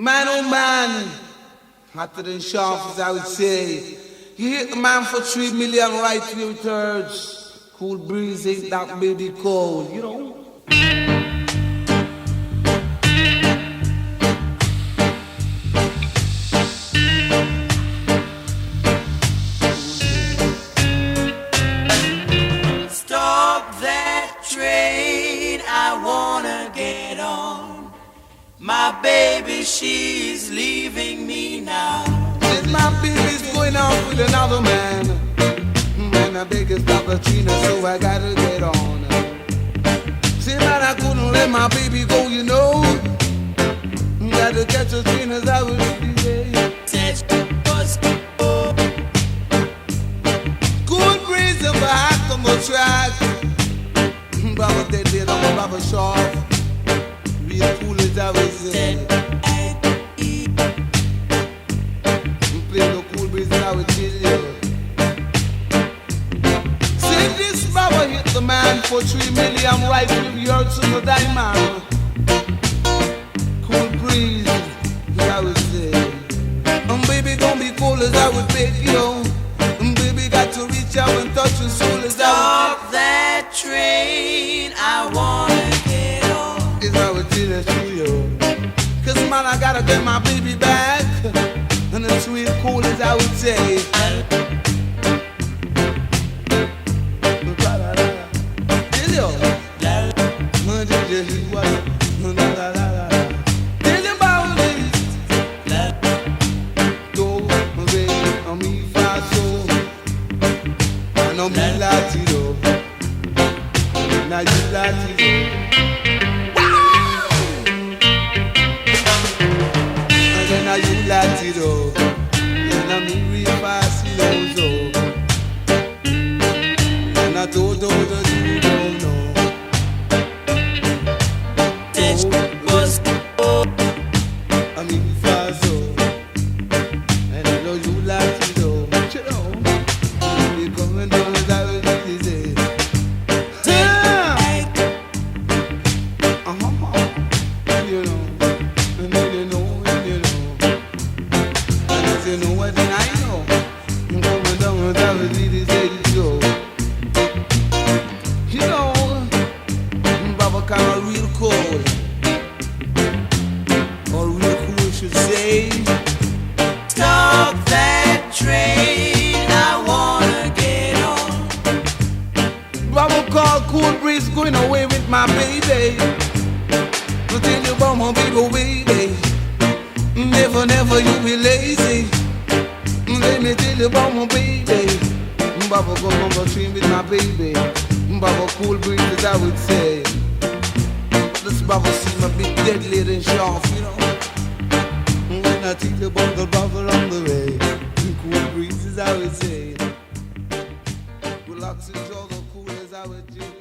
Man, oh man, hotter than sharp as I would say. You hit the man for three million right two thirds. Cool breeze ain't that baby cold, you know? My baby, she's leaving me now. Since my baby's going out with another man, man, I beg the Trina, so I gotta get on. See, man, I couldn't let my baby go, you know. Gotta catch a Trina's I was there. Said she was oh, Good breeze of a hat on the track. Baba dead dead on the Baba shop. For three million right yards on the diamond. Cool breeze, I would say. Um, baby, gonna be cool as I would beg you. Um, baby, got to reach out and touch your soul as I Stop that train, I wanna get on. would. Is I would tell the studio. Cause man, I gotta get my baby back. And it's real cool as I would say. Na, you, la, ti, do. And then na, you, la, ti, do. Na, mi, re, fa, si, lo, so. Na, do, do, do, do, Kind of real cold. Or real cool, should say. stop that train, I wanna get on. Baba call cool breeze going away with my baby. I'll tell you about my baby, baby. Never, never you be lazy. Let me tell you about my baby. Baba go on the train with my baby. Baba cool breeze I would say. This brother seem a bit deadly than sharp, you know. When I take the bungle bubble on the way, the cool breezes I would say. Relax, enjoy the cool as I would do.